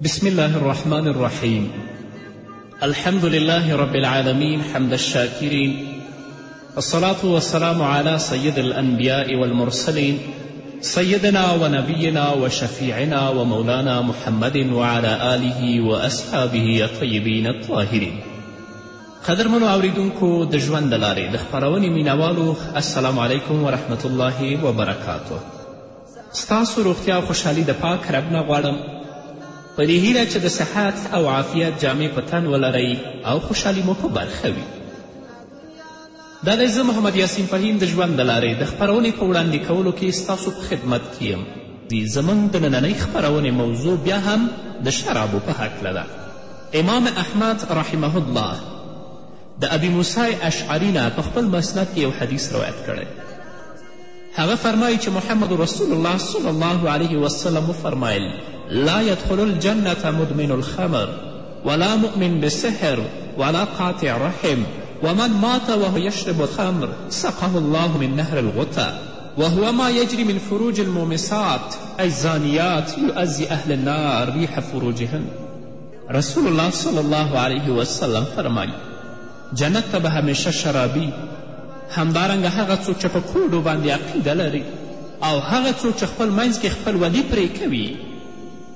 بسم الله الرحمن الرحيم الحمد لله رب العالمين حمد الشاكرين الصلاة والسلام على سيد الأنبياء والمرسلين سيدنا ونبينا وشفيعنا ومولانا محمد وعلى آله وأصحابه الطيبين الطاهرين قدر من أوريدونكو دجوان دلاري دخبروني د خپرونې السلام عليكم ورحمة الله وبركاته ستاسو روغتیا او خوشحالي د پاک رب نه غواړم په دې هیله چې د صحت او عافیت جامې په تن ولرئ او خوشحالي مو په برخه وي دا دی زه محمد یاسین فهیم د ژوند د لارې د خپرونې په وړاندې کولو کې ستاسو په خدمت کې یم زموږ د نننۍ خپرونې موضوع بیا هم د شرابو په هکله ده امام احمد رحمه الله د ابي موسی اشعري نه په خپل مسند کې یو حدیث روایت کړی هغه فرمایي چې محمد رسول الله صلی الله علیه وسلم وفرمایل لا يدخل الجنة مدمن الخمر ولا مؤمن بسحر ولا قاطع رحم ومن مات وهو يشرب الخمر سقه الله من نهر الغتة وهو ما يجري من فروج المومسات أي الزانيات يؤذي أهل النار ريح فروجهن رسول الله صلی الله علیه وسلم فرمایي جنت ته به همیشه شرابي همدارنګه هغه څوک چې په کوډو باندې عقیده لري او هغه څوک چې خپل منځ کې خپلولي پرې کوي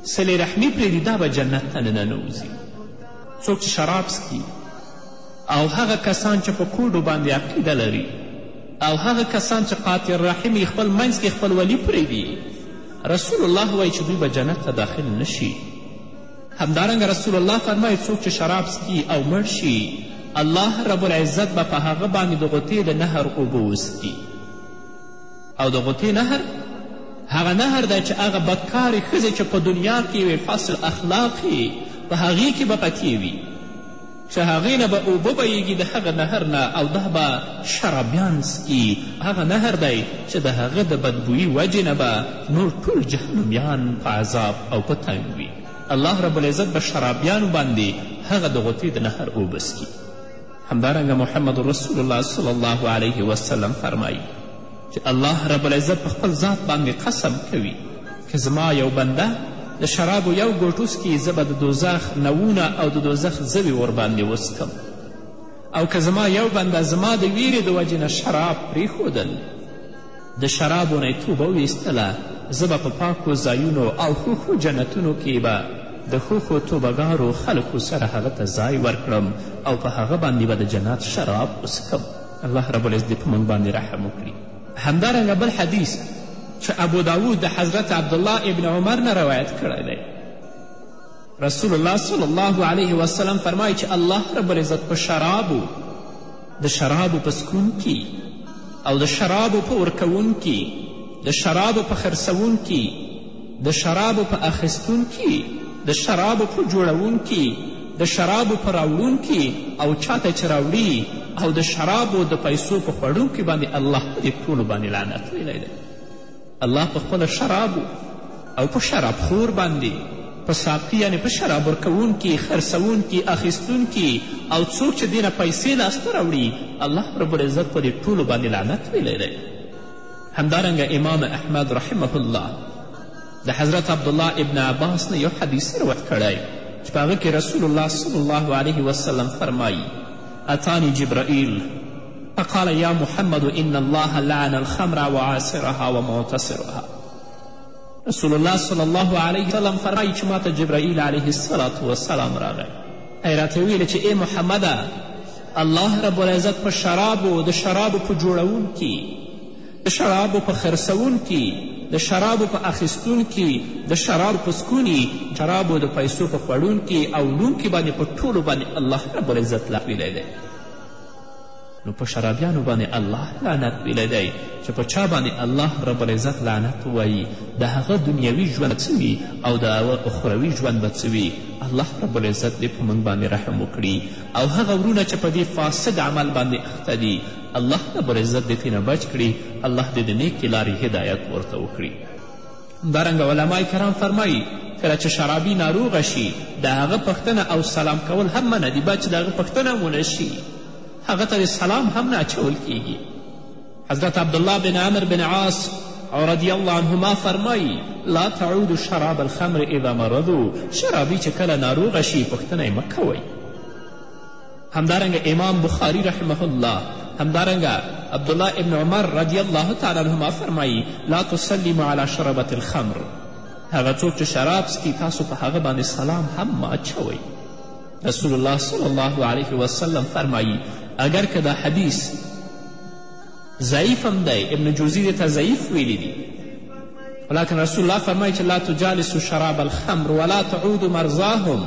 صلې رحمي پرېږدي دا به جنت ته ننوځي څوک چې شراب څکي او هغه کسان چې په کوډو باندې عقیده لري او هغه کسان چې قاطع رحم خپل منځ کې خپلولي پرېږدي رسول الله وایي چې دوی به جنت ته داخل نشي همدارنګه رسول الله فرمایي څوک چې شراب سکي او مړ شي الله رب العزت به په هغه باندې د غوتې د نهر اوبه وسکي او د غوتې نهر هغه نهر دی چې هغه بدکارې ښځې چې په دنیا کې وې فصل اخلاق په هغې کې به پکې وي چې هغې نه به اوبه بهیږي د هغه نهر نه او دا به شرابیان سکي هغه نهر دی چې د هغه د بدبویي وجې نه به نور ټول جهنمیان په عذاب او په تنګ وي الله رب العزت به شرابیانو باندې هغه د غوتې د نهر اوبه سکي همدارنګه محمد رسول الله صلی الله علیه وسلم فرمایي چې الله رب العزت په خپل ذات باندې قسم کوي که زما یو بنده د شرابو یو ګوټ وسکي زه به د دوزخ نوونه او د دوزخ زوي ورباندې وسکم او که زما یو بنده زما د ویرې د وجې نه شراب پرېښودل د شرابو نه توبه ویستله زه به په پاکو ځایونو او ښوښو جنتونو کې به د ښوښو توبهګارو خلکو سره هغه ته ځای ورکړم او په هغه باندې به د جنت شراب وسکم الله رب العزت دې په موږ باندې رحم وکړي همدارنګه بل حدیث چې ابو داود د حضرت عبدالله ابن عمر نه روایت کړی دی رسول الله صلی الله علیه وسلم فرمایي چې الله رب العزت په شرابو د شرابو په سکونکي او د شرابو په ورکوونکي د شرابو په خرڅوونکي د شرابو په اخیستونکي د شرابو په جوړونکي د شرابو په راوړونکي او چاته چې راوړي او د شرابو د پیسو په خوړونکي باندې الله په دې ټولو باندې لعنت ویلی دی الله په خپله شرابو او په شرابخور باندې په ساقي یعنې په شراب ورکوونکي خرڅوونکي اخیستونکي او څوک چې دې نه پیسې لاسته راوړي الله رب العزت په دې ټولو باندې لعنت ویلی دی همدارنګه امام احمد رحمه الله د حضرت عبدالله ابن عباس نه یو حدیث روایت کړی چې په هغه کې رسول الله صلی الله علیه وسلم فرمایي اتانی جبرائیل فقال یا محمد ان الله لعن الخمر وعاصرها ومعتصرها رسول الله صلی الله علیه وسلم فرمایي چې ما ته جبرائیل علیه السلام راغی ای راته وویل چې ای محمده الله رب العزت په شرابو د شرابو په جوړونکي د شرابو په خرڅونکي د شرابو په اخیستونکي د شرابو په سکوني شرابو د پیسو په خوړونکي او وړونکي باندې په ټولو باندې الله رب العزت لاهویلی دی نو په شرابیانو باندې الله لعنت ویلی دی چې په چا باندې الله رب العزت لعنت ووایي د هغه دنیوي ژوند به څه وي او د اخروي ژوند به څه وي الله رب العزت دې په موږ باندې رحم وکړي او هغه ورونه چې په دې فاسد عمل باندې اخته دي الله رب العزت دې ترې نه بچ کړي الله دې د نیکې لارې هدایت ورته وکړي همدارنګه علماء کرام فرمایي کله چې شرابي ناروغه شي د هغه پښتنه او سلام کول هم منع دي باید چې د هغه پښتنه هم ونه شي هغه ته د سلام هم نه اچول کیږي حضرت عبدالله بن عمر بن عاص رضی الله عنهما فرمایی لا تعود شراب الخمر اذا مرضو شرابي چې کله ناروغه شي پښتنه یې مه کوئ همدارنګه امام بخاري رحمه الله همدارنګه عبدالله ابن عمر رضی الله تعالی عنهما فرمایی لا تسلیم علی شربت الخمر هغه څوک چې شراب سکي تاسو په هغه باندې سلام هم مه اچوئ رسول الله صلی الله علیه وسلم فرمایی اگر که دا حدیث ضعیف هم دی ابن جوزی دې ته ضعیف ویلی دي ولکن رسول الله فرمایي چې لا تجالسو شراب الخمر ولا تعودو مرزاهم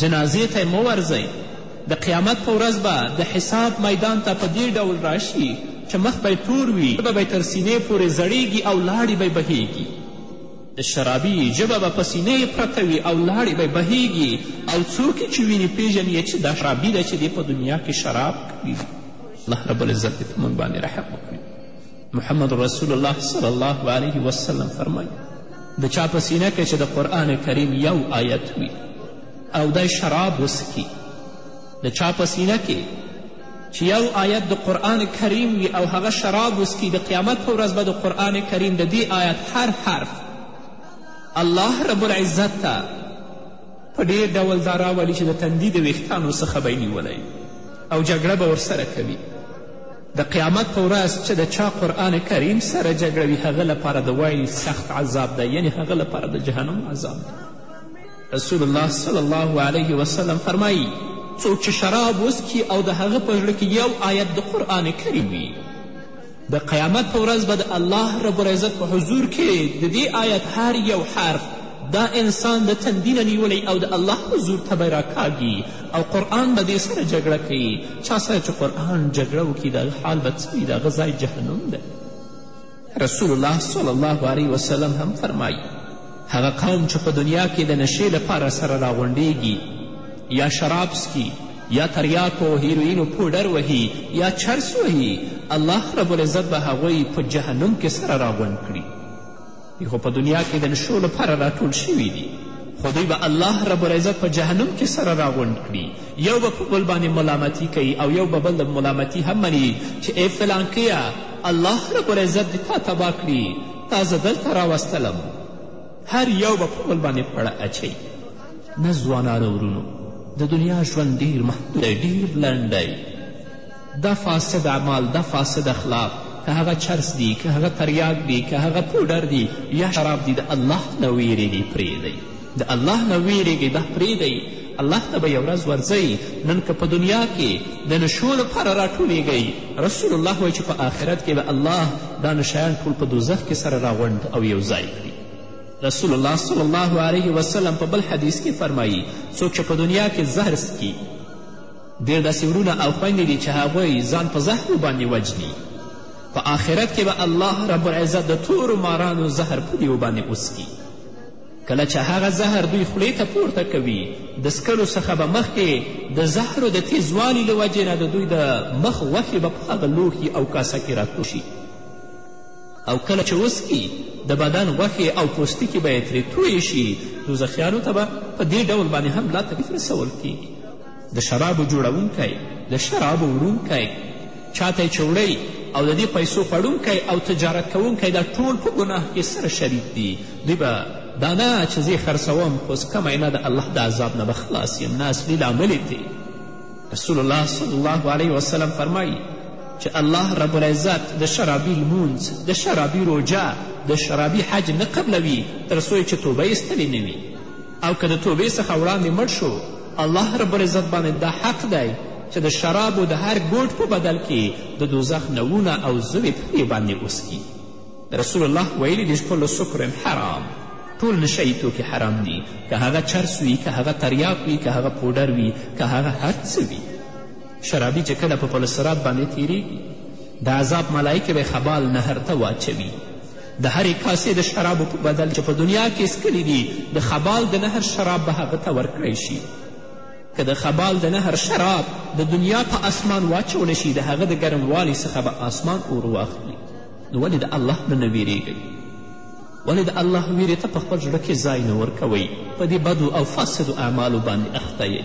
جنازې ته مه ورځئ د قیامت په ورځ به د حساب میدان ته په دې ډول راشي چې مخ به تور وي ژبه به تر سینې پورې زړیږي او لاړې به بهیږي د شرابي ژبه به په سینې پرته وي او لاړې به بهیږي او څوک چې ویني پیژني چې دا شرابي ده چې دې په دنیا کې شراب کړي الله رب العزت دې په موږ باندې رحم وکړي محمد رسول الله صلی الله علیه وسلم فرمایي د چا په سینه کې چې د قرآن کریم یو آیت وي او دی شراب وسکي د چا په سینه کې چې یو آیت د قرآن کریم وي او هغه شراب وسکي د قیامت په ورځ به د قرآن کریم د دې آیت هر حرف الله رب العزت ته په ډیر ډول دا راولي چې د تندي د ویښتانو څخه به نیولی او جګړه به ورسره کوي د قیامت په ورځ چې د چا قرآن کریم سره جګړه وي هغه لپاره د ویل سخت عذاب دی یعنې هغه لپاره د جهنم عذاب دی رسول الله صلی الله علیه وسلم فرمایی څوک چې شراب وسکي او د هغه په زړه کې یو آیت د قرآن کریم وي د قیامت په ورځ به د الله رب العزت په حضور کې د دې آیت هر یو حرف دا انسان د تندي نه نیولی او د الله حضور ته به راکاږي او قرآن به دې سره جګړه کوي چا سره چې قرآن جګړه وکړي د هغه حال به څه وي د هغه ځای جهنم دی رسول الله صلی الله علیه وسلم هم فرمایي هغه قوم چې په دنیا کې د نشې لپاره سره راغونډیږي یا شراب سکي یا تریاکو هیروینو پوډر وهي یا چرس وهي الله رب العزت به هغوی په جهنم کې سره راغونډ کړي دی خو په دنیا کې د نشو لپاره راټول شوي دي خو دوی به الله رب العزت په جهنم کې سره راغونډ کړي یو به په بل باندې ملامتي کوي او یو به بل د ملامتي هم مني چې ای فلانکیه الله رب العزت دې تا تباه کړي تا زه دلته راوستلم هر یو به په بل باندې پړه اچوي نه ځوانانو ورونو د دنیا ژوند ډیر محدود دی ډیر لنډ دی دا فاسد اعمال دا فاسد اخلاق که هغه چرس دي که هغه تریاک دي که هغه پوډر دي یا شراب دي د الله نه ویرېږئ پرېږدئ د الله نه ویرېږئ دا پرېږدئ الله ته به یو ورځ ورځئ نن که په دنیا کې د نشو لپاره راټولېږئ رسول الله وایي چې په آخرت کې به الله دا نشیان ټول په دوزخ کې سره راغونډ او یو ځای کړي رسول الله صلی الله علیه وسلم په بل حدیث کې فرمایي څوک چې په دنیا کې زهر سکي ډېر داسې ورونه او خویندې دي چې هغوی ځان په زهرو باندې وجني په آخرت کې به الله رب العزت د تورو مارانو زهر په دیو باندې وسکي کله چې هغه زهر دوی خولې ته پورته کوي د سکلو څخه به مخکې د زهرو د تیزوالي له وجې نه د دوی د مخ غوښې به په هغه لوښي او کاسه کې راتلو شي او کله چې وسکي د بدن غوښې او پوستکي به یې ترې تویې شي دوزخیانو ته به په دې ډول باندې هم لا تکلیف رسول کیږي د شرابو جوړونکی د شرابو وړونکی چاته یې چوړی او د دې پیسو خوړونکی او تجارت کوونکی دا ټول په ګناه کې سره شریک دي دوی به دا نه چې زه خرڅوم خو اوس کمی نه د الله د عذاب نه به خلاص یم نه اصلي لامل دی رسول الله صلی الله علیه وسلم فرمایي چې الله رب العزت د شرابي لمونځ د شرابي روژه د شرابي حج نه قبلوي تر څو چې توبه یې ستړې نه وي او که د توبې څخه وړاندې مړ شو الله رب العزت باندې دا حق دی چې د شرابو د هر ګوټ په بدل کې د دوزخ نوونه او زوې پرې باندې وسکي رسول الله ویلي دي کل سکر حرام ټول نشهیي توکي حرام دي که هغه چرس وي که هغه تریاک وي که هغه پوډر وي که هغه هر څه وي شرابي چې کله په پل صراط باندې تېرېږي د عذاب ملایکې به خبال نهر ته واچوي د هرې کاسې د شرابو په بدل چې په دنیا کې څکلي دي د خبال د نهر شراب به هغه ته ورکړی شي که د خبال د نهر شراب د دنیا په اسمان واچول شي د هغه د ګرموالي څخه به آسمان اور واخلي نو ولې د الله نه نه ویرېږئ ولې د الله ویرې ته په خپل زړه کې ځای نه ورکوئ په دې بدو او فاسدو اعمالو باندې اخته یئ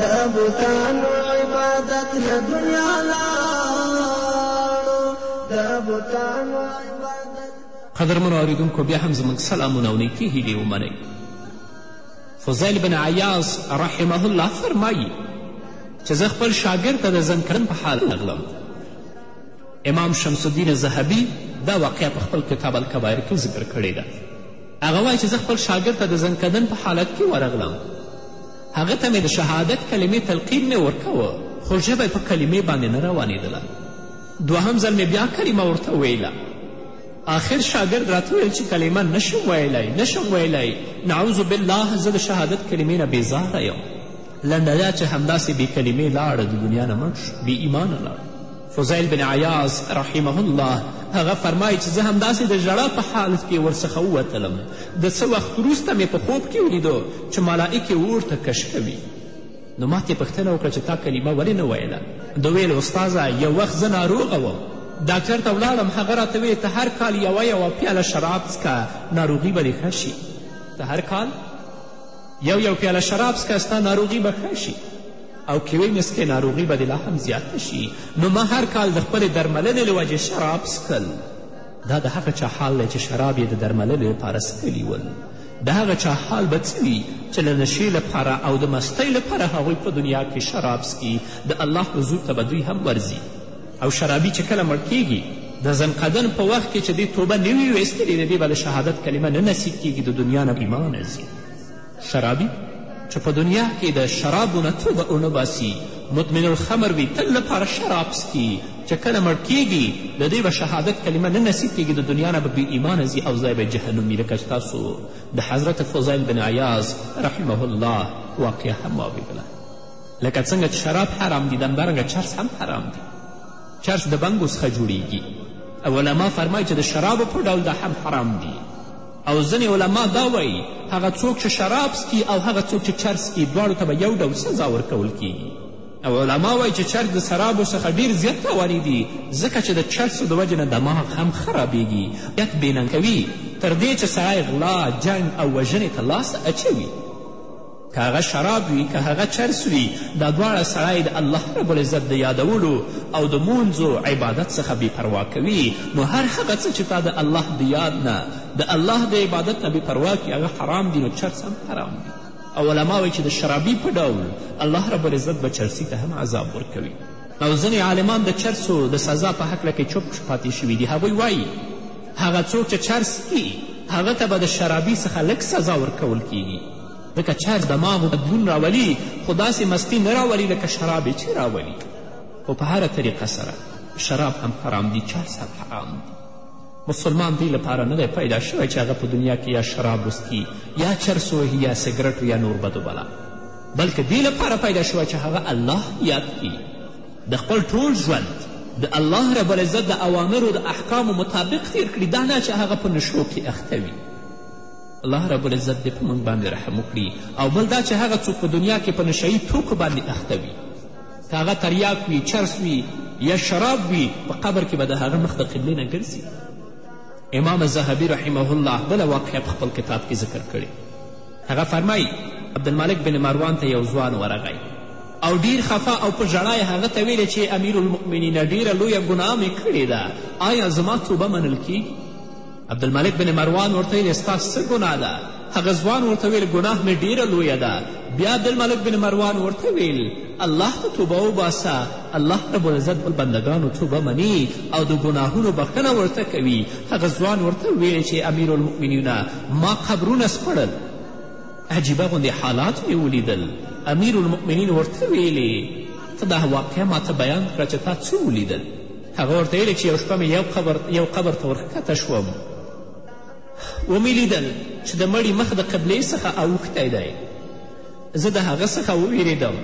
د بوتانو عبادت له دنیا لاړو د بوتانو عبادت قدرمنو اورېدونکو بیا هم زموږ سلامونه او نیکې هیلې ومنئ فضیل بن عیاض رحمه الله فرمایي چې زه خپل شاګرد ته د زن کړن په حال راغلم امام شمس الدین ذهبي دا واقعه په خپل کتاب الکبایر کې ذکر کړې ده هغه وایي چې زه خپل شاګرد ته د زنکدن په حالت کې ورغلم هغه ته مې د شهادت کلمې تلقین مې ورکوه خو ژبه په کلمې باندې نه روانېدله دوهم ځل مې بیا کلمه ورته ویله آخر شاګرد راته ویل چې کلمه نشم ویلی نشم ویلی نعوذ بالله زه د شهادت کلمې نه بېزاره یم لنډه دا چې همداسې بې کلمې لاړ د دنیا نه مړ شو بې ایمانه لاړ فضیل بن عیاض رحمه الله هغه فرمایي چې زه همداسې د ژړا په حالت کې ورڅخه ووتلم د څه وخت وروسته مې په خوب کې ولیدو چې ملائکې اور ته کش کوي نو ما ترې پوښتنه وکړه چې تا کلمه ولې نه ویله د ویل استاذه یو وخت زه ناروغه وم ډاکټر ته ولاړم هغه راته ویې ته هر کال یوه یوه پیاله شراب څکه ناروغي به دې ښه شي ته هر کال یو یو پیاله شراب څکه ستا ناروغي به ښه شي او کیوي مسکې ناروغي به دې لا هم زیاته شي نو ما هر کال د خپلې درملنې له وجې شراب څکل دا د هغه چا حال دی چې شراب یې د درملنې لپاره څکلي ول د هغه چا حال به څه وي چې له نشې لپاره او د مستۍ لپاره هغوی په دنیا کې شراب څکي د الله حضور ته به دوی هم ورځي او شرابي چې کله مړ کیږي د زنقدن په وخت کې چې دې توبه نه وي ویستلې د دې به د شهادت کلمه نه نصیب کیږي د دنیا نه ایمان ځي شرابي چې په دنیا کې د شرابو نه توبه ونه باسي مدمن الخمر وي تل لپاره شراب څکي چې کله مړ کیږي د دوی به شهادت کلمه نه نصیب کیږي د دنیا نه به بې ایمانه ځي او ځای به جهنم وي لکه ستاسو د حضرت فضیل بن عیاز رحمه الله واقعه هم واورېدله لکه څنګه چې شراب حرام دي دمدارنګه چرس هم حرام دي چرس د بنګو څخه جوړیږي او علما فرمایي چې د شرابو په ډول دا هم حرام دي او ځینې علما دا وایي هغه څوک چې شراب څکي او هغه څوک چې چرس څکي دواړو ته به یو ډول سزا ورکول کیږي او علما وایي چې چرس د سرابو څخه ډیر زیات تاواني دي ځکه چې د چرسو د وجې نه دماغ هم خرابیږي یت بېننګ کوي تر دې چې سړی غلا جنګ او وژنې ته لاس اچوي که هغه شراب وي که هغه چرس وي دا دواړه سړی د الله رب العزت د یادولو او د مونځو عبادت څخه بې پروا کوي نو هر هغه څه چې تا د الله د یاد نه د الله د عبادت نه بې پروا کړي هغه حرام دي نو چرس هم حرام دي او علما وایي چې د شرابي په ډول الله رب العزت به چرسي ته هم عذاب ورکوي او ځینې عالمان د چرسو د سزا په هکله کې چوپ پاتې شوي دي هغوی وایي هغه څوک چې چرس کي هغه ته به د شرابي څخه لږ سزا ورکول کیږي ځکه چای دماغو بدلون راولي خو داسې مستي نه راولي لکه شراب چې راولي خو په هره طریقه سره شراب هم حرام دي چای سب حرام دي مسلمان دی لپاره نه دی پیدا شوی چې هغه په دنیا کې یا شراب وسکي یا چرس وهي یا سګرټ یا نور بدو بلا بلکې دی لپاره پیدا شوی چې هغه الله یاد کړي د خپل ټول ژوند د الله رب العزت د اوامرو د احکامو مطابق تیر کړي دا نه چې هغه په نشو کې اخته وي الله رب العزت دې په موږ باندې رحم وکړي او بل دا چې هغه څوک په دنیا کې په نشهیي توکو باندې اخته وي که هغه تریاک وي چرس وي یا شراب وي په قبر کې به د هغه مخ د قبلې نه ګرځي امام زهبي رحمه الله بله واقعه په خپل کتاب کې ذکر کړې هغه فرمایي عبدالملک بن مروان ته یو ځوان ورغی او ډیر خفه او په ژړا یې هغه ته ویلې چې امیر المؤمنینه ډیره لویه ګناه مې کړې ده آیا زما توبه منل کیږي عبدالملک بن مروان ورته ویلې ستا څه ګناه ده هغه ځوان ورته ویل ګناه مې ډیره لویه ده بیا عبدالملک بن مروان ورته ویل الله ته توبه وباسه الله رب العزت د بندګانو توبه مني او د ګناهونو بخښنه ورته کوي هغه ځوان ورته ویل چې امیر المؤمنینه ما قبرونه سپړل عجیبه غوندې حالات مې ولیدل امیر المؤمنین ورته ویلې ته دا واقعه ماته بیان کړه چې تا څه ولیدل هغه ورته ویلي چې یو شپه مې یو قبر, یو قبر ته ورښکته شوم ومې لیدل چې د مړي مخ د قبلې څخه اوښتی دی زه د هغه څخه وویرېدم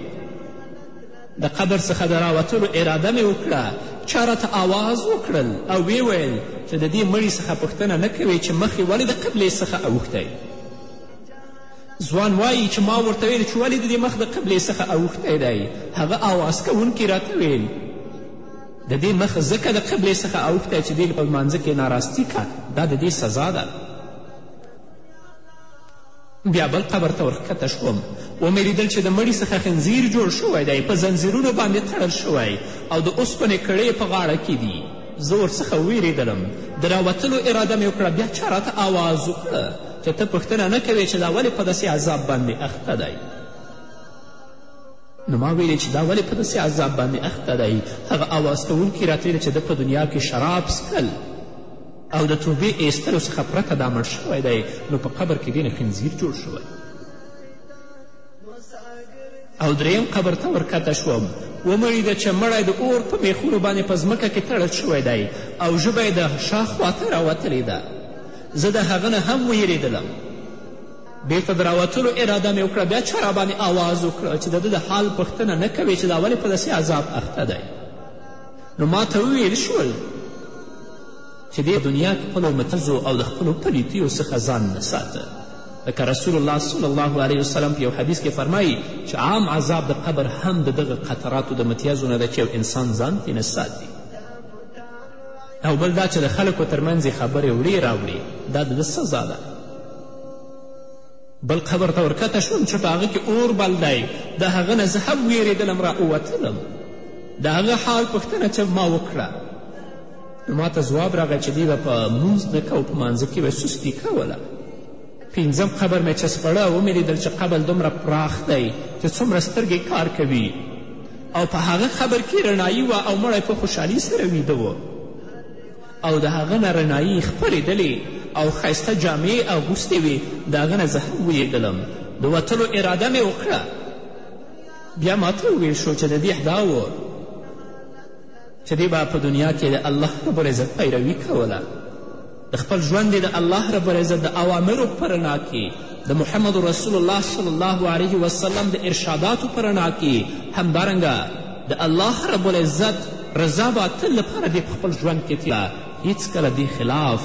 د قبر څخه د راوتلو اراده مې وکړه چا راته آواز وکړل او ویې ویل چې د دې مړي څخه پوښتنه نه کوې چې مخ یې ولې د قبلې څخه اوښتی ځوان وایي چې ما ورته ویل چې ولې د دې مخ د قبلې څخه اوښتی دی هغه اواز کوونکي راته ویل د دې مخ ځکه د قبلې څخه اوښتی چې دې په لمانځه کې ناراستی کړه دا د دې سزا ده بیا بل قبر ته ورښکته شوم ومې لیدل چې د مړي څخه خنځیر جوړ شوی دی په زنځیرونو باندې تړل شوی او د اوسپنې کړۍ په غاړه کې دي زه ورڅخه ویرېدلم د راوتلو اراده مې وکړه بیا چا راته اواز وکړه که ته پوښتنه نه کوې چې دا ولې په داسې عذاب باندې اخته دی نو ما ویلې چې دا ولې په داسې عذاب باندې اخته دی هغه اواز کوونکي راته ویل چې ده په دنیا کې شراب څکل او د توبې ایستلو څخه پرته دا مړ شوی دی نو په قبر کې دینه خنځیر جوړ شوی او دریم قبر ته ورکته شوم ومړي ده چې مړی د اور په میخونو باندې په ځمکه کې تړل شوی دی او ژبه یې د شاخوا ته راوتلې ده زه د هغه نه هم ویرېدلم بیرته د راوتلو اراده مې وکړه بیا چا راباندې آواز وکړ چې د ده د حال پوښتنه نه کوې چې دا ولې په داسې عذاب اخته دی نو ما ته وویل شول چې دې دنیا کې خپلو متزو او د خپلو پلیتیو څخه ځان نه ساته لکه رسول الله صلی الله علیه وسلم په یو حدیث کې فرمایي چې عام عذاب د قبر هم د دغه قطراتو د متیازو نه ده چې یو انسان ځان ترې نه ساتي او بل دا چې د خلکو ترمنځ یې خبرې وړې راوړې دا د ده سزا ده بل قبر ته ورکته شوم چې په هغه کې اور بل دی د هغه نه زه هم ویرېدلم را ووتلم د هغه حال پوښتنه چې ما وکړه نو ما ته ځواب راغی چې دوی به په مونځ نه کو په مانځه کې به سستي کوله پنځم قبر مې چې سپړه ومې لیدل چې قبر دومره پراخ دی چې څومره سترګې کار کوي او په هغه قبر کې رڼایي وه او مړی په خوشحالي سره ویده و او د هغه نه رڼایي خپرېدلې او ښایسته جامې اغوستې وې د هغه نه زه هم ویېدلم د وتلو اراده مې وکړه بیا ماته وویل شو چې د دې دا و چې دې به په دنیا کې د الله رب العزت پیروي کوله د خپل ژوند یې د الله رب العزت د اوامرو په رڼا کې د محمد رسول الله صلی الله علیه وسلم د ارشاداتو په رڼا کې همدارنګه د الله رب العزت رضا به تل لپاره دې په خپل ژوند کې تېره هیڅکله دې خلاف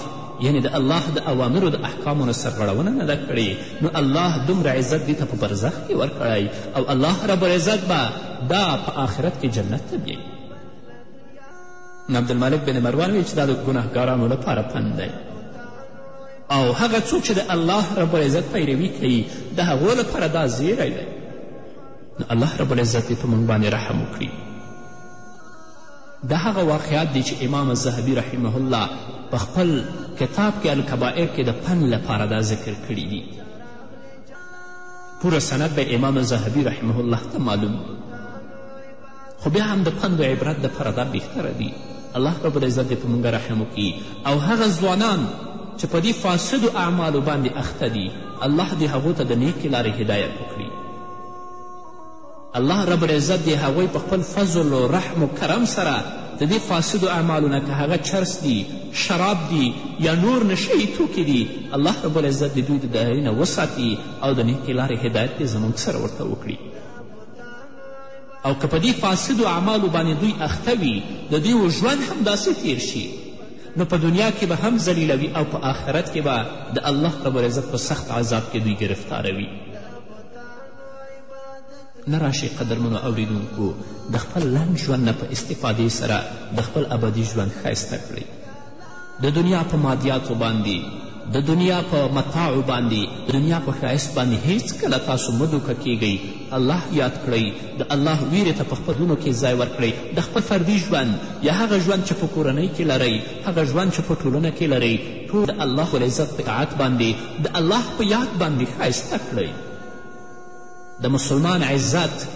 یعنې د الله د اوامرو د احکامو نه سرغړونه نه ده کړې نو الله دومره عزت دې ته په برزخ کې ورکړی او الله رب العزت به دا په آخرت کې جنت ته بیایي عبدالملک بن مروان ویل چې دا د ګناهګارانو لپاره پند دی او هغه څوک چې د الله رب العزت پیروي کوي د هغو لپاره دا زیری دی نو الله رب العزت دې په موږ باندې رحم وکړي دا هغه واقعات دی چې امام الذهبي رحمه الله په خپل کتاب کې الکبائر کې د پند لپاره دا ذکر کړي دي پوره سند به امام الذهبي رحمه الله ته معلوم دی خو بیا هم د پند و عبرت دپاره دا بهتره دي الله رب العزت دې په موږ رحم وکړي او هغه ځوانان چې په دې فاسدو اعمالو باندې اخته دي الله دې هغو ته د نیکې لارې هدایت وکړي الله رب العزت دې هغوی په خپل فضل و رحم و کرم سره د دې فاسدو اعمالو نه که هغه چرس دي شراب دي یا نور نشهیي توکي دي الله رب العزت د دوی د دایې نه وساتي او د نیکې لارې هدایت دې زموږ سره ورته وکړي او که په دې فاسدو اعمالو باندې دوی اخته وي د دوی ژوند هم داسې تیر شي نو په دنیا کې به هم ذلیلوي او په آخرت کې به د الله رب العزت په سخت عذاب کې دوی ګرفتاروي نه راشئ قدرمنو اوریدونکو د خپل لنډ ژوند نه په استفادې سره د خپل ابدي ژوند ښایسته کړئ د دنیا په مادیاتو باندې د دنیا په متاعو باندې د دنیا په ښایست باندې هیڅکله تاسو مه دوکه کیږئ الله یاد کړئ د الله ویرې ته په خپل زړونو کې ځای ورکړئ د خپل فردي ژوند یا هغه ژوند چې په کورنۍ کې لرئ هغه ژوند چې په ټولنه کې لرئ ټول د الله العزت په اطاعت باندې د الله په یاد باندې ښایسته کړئ د مسلمان عزت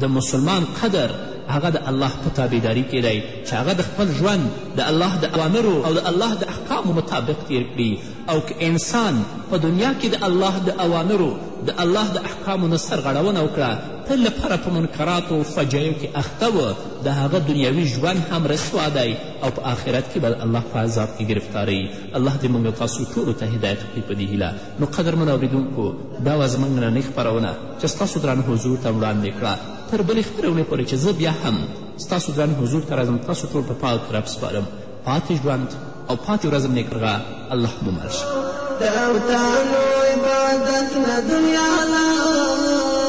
د مسلمان قدر هغه د الله په تابعداري کې دی چې هغه د خپل ژوند د الله د اوامرو او د الله د احکامو مطابق تیر کړي او که انسان په دنیا کې د الله د اوامرو د الله د احکامو نه سرغړونه وکړه تل لپاره په منکراتو او فجایو کې اخته و د هغه دنیوي ژوند هم رسوا دی او په آخرت کې به الله په عذاب کې ګرفتاروي الله دې موږ تاسو ټولو ته هدایت وکړي په دې هیله نو قدرمن اوریدونکو دا وه زموږ نننۍ خپرونه چې ستاسو درانه حضور ته وړاندې کړه تر بلې خپرونې پورې چې زه بیا هم ستاسو درانه حضور ته راځم تاسو ټول په پاک رب سپارم پاتې ژوند او پاتې ورځ هم نیکمرغه الله مو مل شه د اوتانو عبادت نه دنیا لاړو